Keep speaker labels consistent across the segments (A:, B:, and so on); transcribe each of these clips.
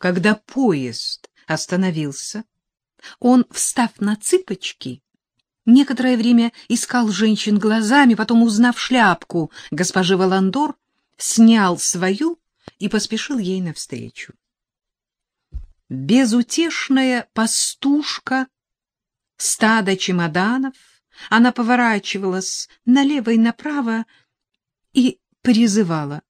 A: Когда поезд остановился, он, встав на цыпочки, некоторое время искал женщин глазами, потом, узнав шляпку госпожи Валандор, снял свою и поспешил ей навстречу. Безутешная пастушка, стадо чемоданов, она поворачивалась налево и направо и призывала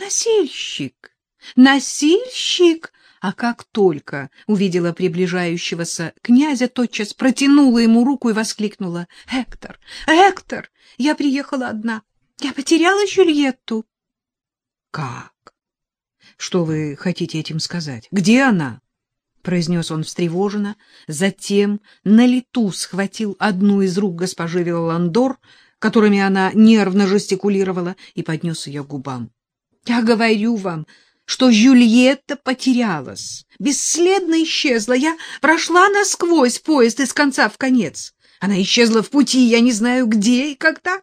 A: «Носильщик! Носильщик!» А как только увидела приближающегося князя, тотчас протянула ему руку и воскликнула. — Эктор, Эктор, я приехала одна. Я потеряла Жюльетту. — Как? Что вы хотите этим сказать? Где она? — произнес он встревоженно. Затем на лету схватил одну из рук госпожи Вилландор, которыми она нервно жестикулировала, и поднес ее к губам. — Я говорю вам что Жюльетта потерялась, бесследно исчезла. Я прошла насквозь поезд из конца в конец. Она исчезла в пути, я не знаю где и когда.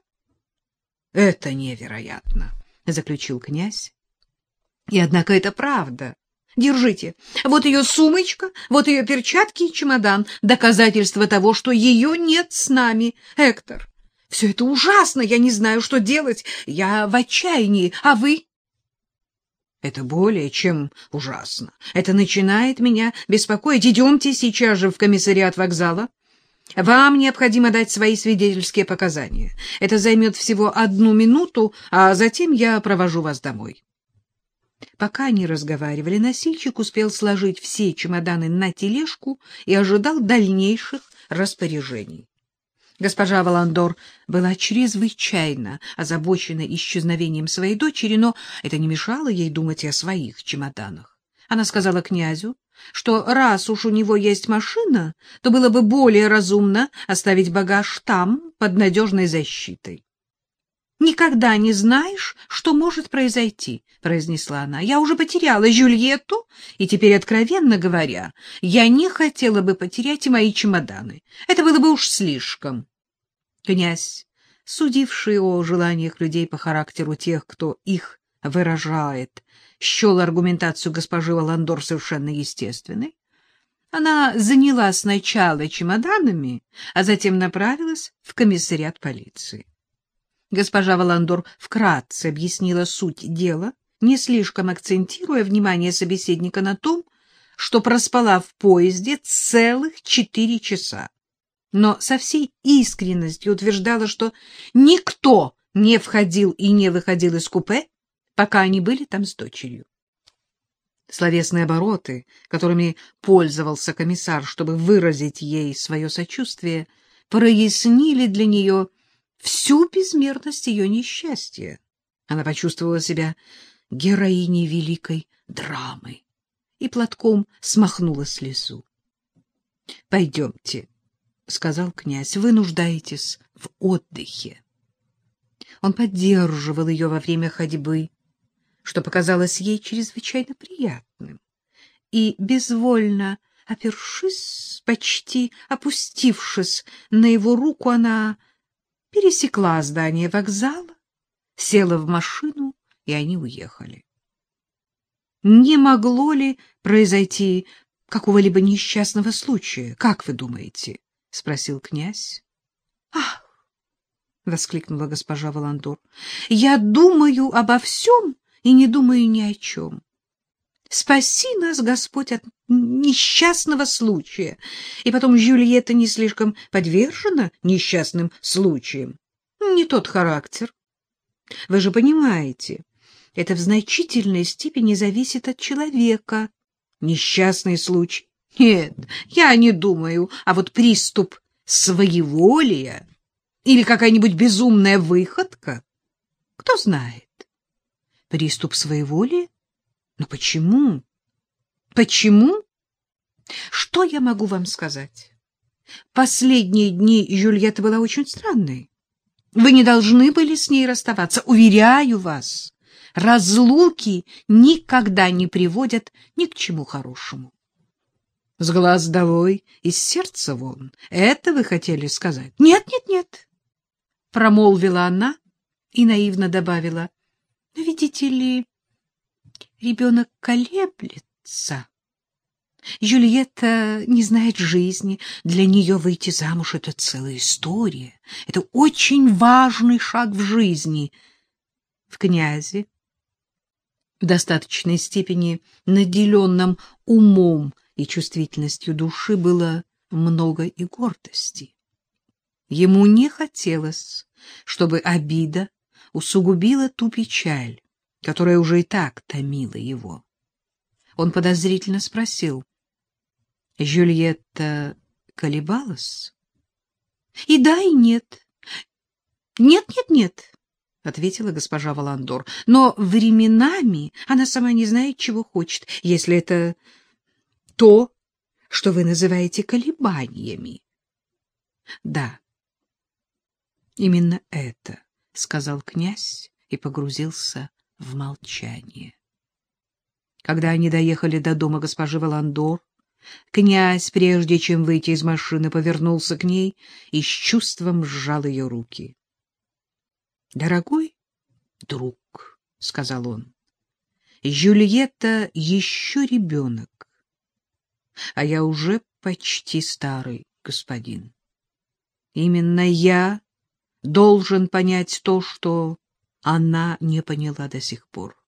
A: — Это невероятно, — заключил князь. — И однако это правда. Держите, вот ее сумочка, вот ее перчатки и чемодан, доказательство того, что ее нет с нами. Эктор, все это ужасно, я не знаю, что делать, я в отчаянии, а вы? Это более чем ужасно. Это начинает меня беспокоить. Идемте сейчас же в комиссариат вокзала. Вам необходимо дать свои свидетельские показания. Это займет всего одну минуту, а затем я провожу вас домой. Пока они разговаривали, носильщик успел сложить все чемоданы на тележку и ожидал дальнейших распоряжений. Госпожа Валандор была чрезвычайно озабочена исчезновением своей дочери, но это не мешало ей думать и о своих чемоданах. Она сказала князю, что раз уж у него есть машина, то было бы более разумно оставить багаж там, под надежной защитой. — Никогда не знаешь, что может произойти, — произнесла она. — Я уже потеряла Жюльетту, и теперь, откровенно говоря, я не хотела бы потерять и мои чемоданы. Это было бы уж слишком. Князь, судивший о желаниях людей по характеру тех, кто их выражает, счел аргументацию госпожи Валандор совершенно естественной. Она занялась сначала чемоданами, а затем направилась в комиссариат полиции. Госпожа Валандор вкратце объяснила суть дела, не слишком акцентируя внимание собеседника на том, что проспала в поезде целых четыре часа, но со всей искренностью утверждала, что никто не входил и не выходил из купе, пока они были там с дочерью. Словесные обороты, которыми пользовался комиссар, чтобы выразить ей свое сочувствие, прояснили для нее всю безмерность ее несчастья. Она почувствовала себя героиней великой драмы и платком смахнула слезу. — Пойдемте, — сказал князь, — вы нуждаетесь в отдыхе. Он поддерживал ее во время ходьбы, что показалось ей чрезвычайно приятным, и безвольно опершись, почти опустившись на его руку, она пересекла здание вокзала, села в машину, и они уехали. Не могло ли произойти какого-либо несчастного случая, как вы думаете? — спросил князь. — Ах! — воскликнула госпожа Валандор. — Я думаю обо всем и не думаю ни о чем. Спаси нас, Господь, от несчастного случая. И потом Жюльетта не слишком подвержена несчастным случаям. Не тот характер. Вы же понимаете, это в значительной степени зависит от человека. Несчастный случай. Нет, я не думаю, а вот приступ своеволия или какая-нибудь безумная выходка. Кто знает. Приступ своеволия? Но почему? Почему? Что я могу вам сказать? Последние дни Жюльетта была очень странной. Вы не должны были с ней расставаться, уверяю вас. Разлуки никогда не приводят ни к чему хорошему. С глаз долой, из сердца вон. Это вы хотели сказать? Нет, нет, нет. Промолвила она и наивно добавила. Видите ли, Ребенок колеблется. отца. Жюльетта не знает жизни. Для нее выйти замуж — это целая история. Это очень важный шаг в жизни. В князе, в достаточной степени наделенном умом и чувствительностью души, было много и гордости. Ему не хотелось, чтобы обида усугубила ту печаль, которая уже и так томила его. Он подозрительно спросил — Жюльетта колебалась? — И да, и нет. — Нет, нет, нет, — ответила госпожа Валандор. — Но временами она сама не знает, чего хочет, если это то, что вы называете колебаниями. — Да, именно это, — сказал князь и погрузился в молчание. Когда они доехали до дома госпожи Валандор, Князь, прежде чем выйти из машины, повернулся к ней и с чувством сжал ее руки. — Дорогой друг, — сказал он, — Жюльетта еще ребенок, а я уже почти старый господин. Именно я должен понять то, что она не поняла до сих пор.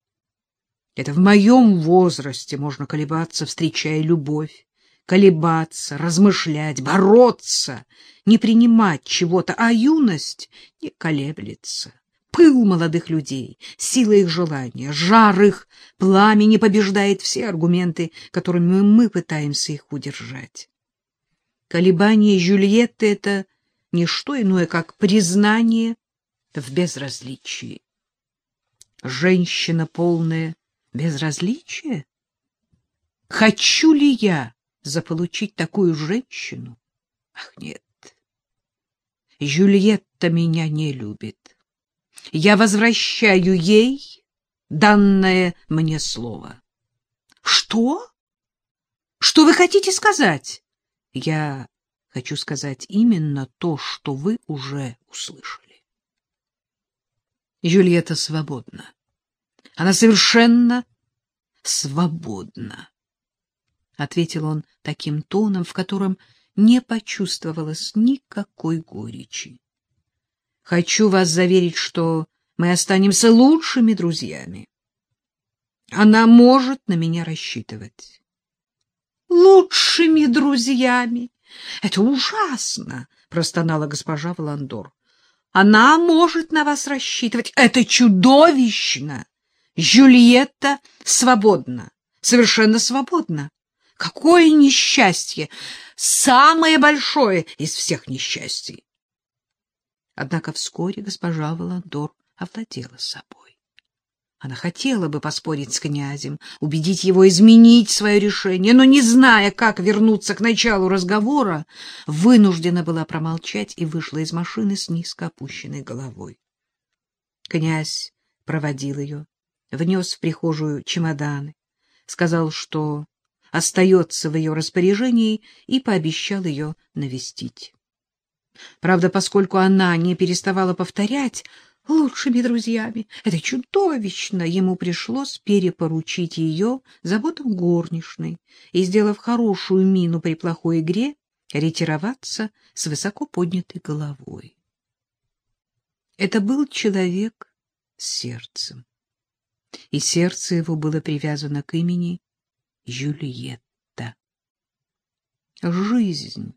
A: Это в моем возрасте можно колебаться, встречая любовь колебаться, размышлять, бороться, не принимать чего-то, а юность не колеблется. Пыл молодых людей, сила их желания, жар их пламени побеждает все аргументы, которыми мы пытаемся их удержать. Колебание Жюльетты — это не что иное, как признание в безразличии. Женщина полная безразличия? Хочу ли я заполучить такую женщину? Ах, нет. Жюльетта меня не любит. Я возвращаю ей данное мне слово. Что? Что вы хотите сказать? Я хочу сказать именно то, что вы уже услышали. Жюльетта свободна. Она совершенно свободна. — ответил он таким тоном, в котором не почувствовалось никакой горечи. — Хочу вас заверить, что мы останемся лучшими друзьями. Она может на меня рассчитывать. — Лучшими друзьями? Это ужасно! — простонала госпожа Валандор. — Она может на вас рассчитывать. Это чудовищно! Жюльетта свободна, совершенно свободна. Какое несчастье! Самое большое из всех несчастий! Однако вскоре госпожа Воландор овладела собой. Она хотела бы поспорить с князем, убедить его изменить свое решение, но, не зная, как вернуться к началу разговора, вынуждена была промолчать и вышла из машины с низко опущенной головой. Князь проводил ее, внес в прихожую чемоданы, сказал, что остается в ее распоряжении и пообещал ее навестить. Правда, поскольку она не переставала повторять лучшими друзьями, это чудовищно, ему пришлось перепоручить ее заботам горничной и, сделав хорошую мину при плохой игре, ретироваться с высоко поднятой головой. Это был человек с сердцем, и сердце его было привязано к имени Жюльетта. Жизнь,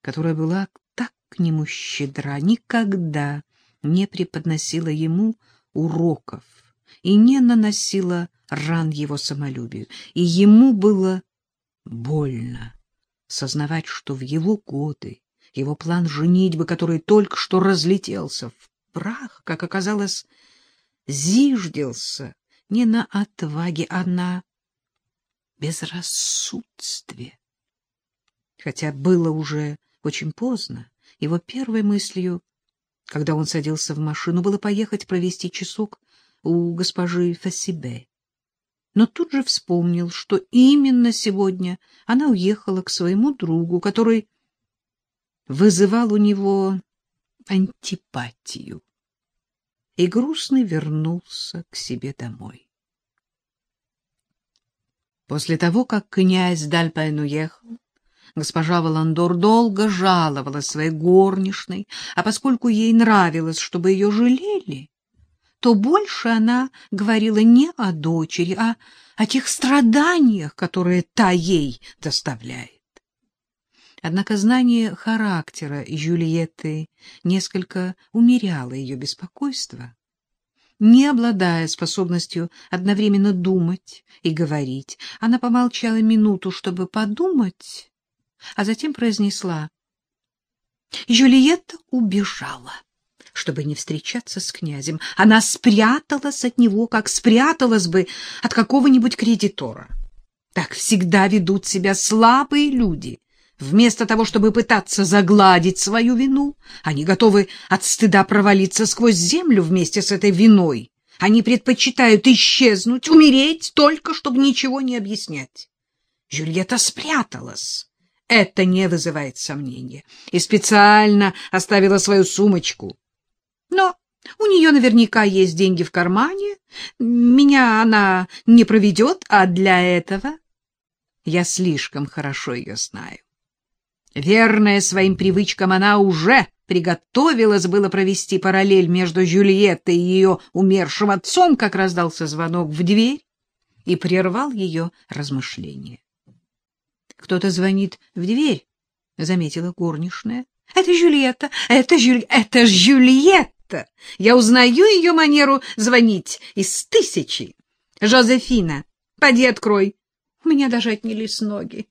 A: которая была так к нему щедра, никогда не преподносила ему уроков и не наносила ран его самолюбию, и ему было больно сознавать, что в его годы его план женитьбы, который только что разлетелся в прах, как оказалось, зиждился не на отваге, а на безрассудстве. Хотя было уже очень поздно, его первой мыслью, когда он садился в машину, было поехать провести часок у госпожи Фассибе. Но тут же вспомнил, что именно сегодня она уехала к своему другу, который вызывал у него антипатию, и грустный вернулся к себе домой. После того, как князь Дальпайн уехал, госпожа Валандор долго жаловалась своей горничной, а поскольку ей нравилось, чтобы ее жалели, то больше она говорила не о дочери, а о тех страданиях, которые та ей доставляет. Однако знание характера Жюльетты несколько умеряло ее беспокойство. Не обладая способностью одновременно думать и говорить, она помолчала минуту, чтобы подумать, а затем произнесла. Жюльетта убежала, чтобы не встречаться с князем. Она спряталась от него, как спряталась бы от какого-нибудь кредитора. Так всегда ведут себя слабые люди. Вместо того, чтобы пытаться загладить свою вину, они готовы от стыда провалиться сквозь землю вместе с этой виной. Они предпочитают исчезнуть, умереть, только чтобы ничего не объяснять. Жюльетта спряталась. Это не вызывает сомнения. И специально оставила свою сумочку. Но у нее наверняка есть деньги в кармане. Меня она не проведет, а для этого я слишком хорошо ее знаю. Верная своим привычкам, она уже приготовилась было провести параллель между Жюльеттой и ее умершим отцом, как раздался звонок в дверь и прервал ее размышления. Кто-то звонит в дверь, — заметила горничная. — Это Жюльетта, это, Жюль... это Жюльетта! Я узнаю ее манеру звонить из тысячи. Жозефина, поди открой. У меня даже отнялись ноги.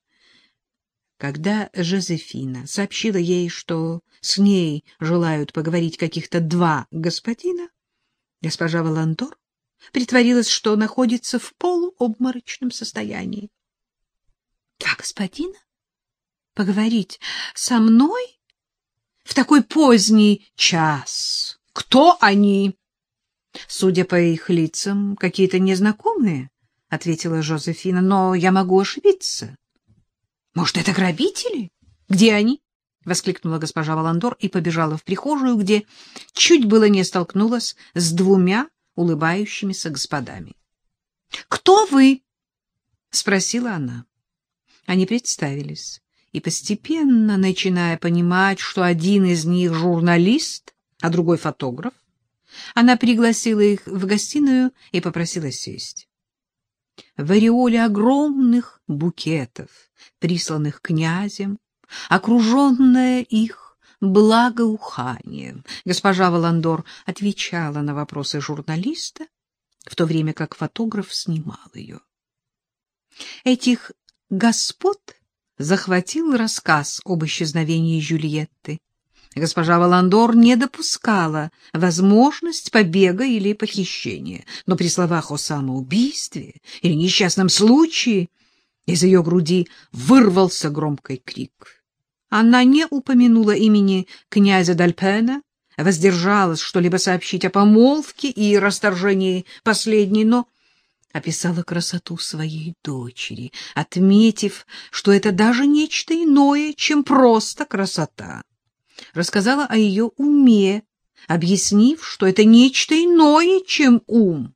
A: Когда Жозефина сообщила ей, что с ней желают поговорить каких-то два господина, госпожа Валантор притворилась, что находится в полуобморочном состоянии. — Два господина? Поговорить со мной? В такой поздний час. Кто они? — Судя по их лицам, какие-то незнакомые, — ответила Жозефина, — но я могу ошибиться. Может, это грабители? Где они? — воскликнула госпожа Валандор и побежала в прихожую, где чуть было не столкнулась с двумя улыбающимися господами. — Кто вы? — спросила она. Они представились, и постепенно, начиная понимать, что один из них журналист, а другой фотограф, она пригласила их в гостиную и попросила сесть в ореоле огромных букетов, присланных князем, окруженная их благоуханием. Госпожа Валандор отвечала на вопросы журналиста, в то время как фотограф снимал ее. Этих господ захватил рассказ об исчезновении Жюльетты. Госпожа Валандор не допускала возможность побега или похищения, но при словах о самоубийстве или несчастном случае из ее груди вырвался громкий крик. Она не упомянула имени князя Дальпена, воздержалась что-либо сообщить о помолвке и расторжении последней, но описала красоту своей дочери, отметив, что это даже нечто иное, чем просто красота. Рассказала о ее уме, объяснив, что это нечто иное, чем ум,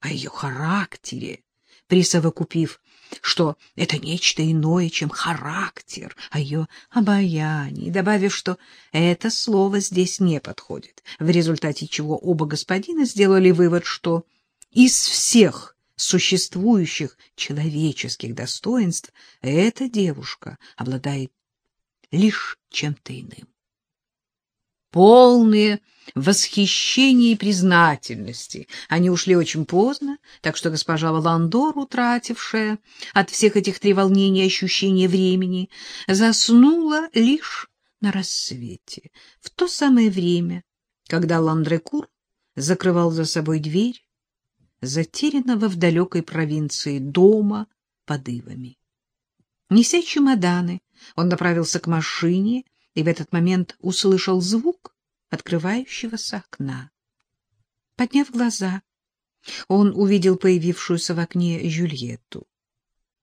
A: о ее характере, присовокупив, что это нечто иное, чем характер, о ее обаянии, добавив, что это слово здесь не подходит, в результате чего оба господина сделали вывод, что из всех существующих человеческих достоинств эта девушка обладает лишь чем-то иным полные восхищения и признательности. Они ушли очень поздно, так что госпожа Валандор, утратившая от всех этих треволнений ощущение времени, заснула лишь на рассвете, в то самое время, когда Ландрекур закрывал за собой дверь затерянного в далекой провинции дома под ивами. Неся чемоданы, он направился к машине, и в этот момент услышал звук открывающегося окна. Подняв глаза, он увидел появившуюся в окне Жюльетту.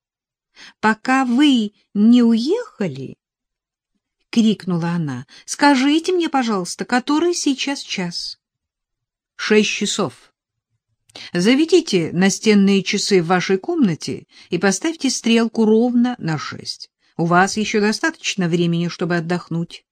A: — Пока вы не уехали, — крикнула она, — скажите мне, пожалуйста, который сейчас час? — Шесть часов. Заведите настенные часы в вашей комнате и поставьте стрелку ровно на шесть. У вас еще достаточно времени, чтобы отдохнуть.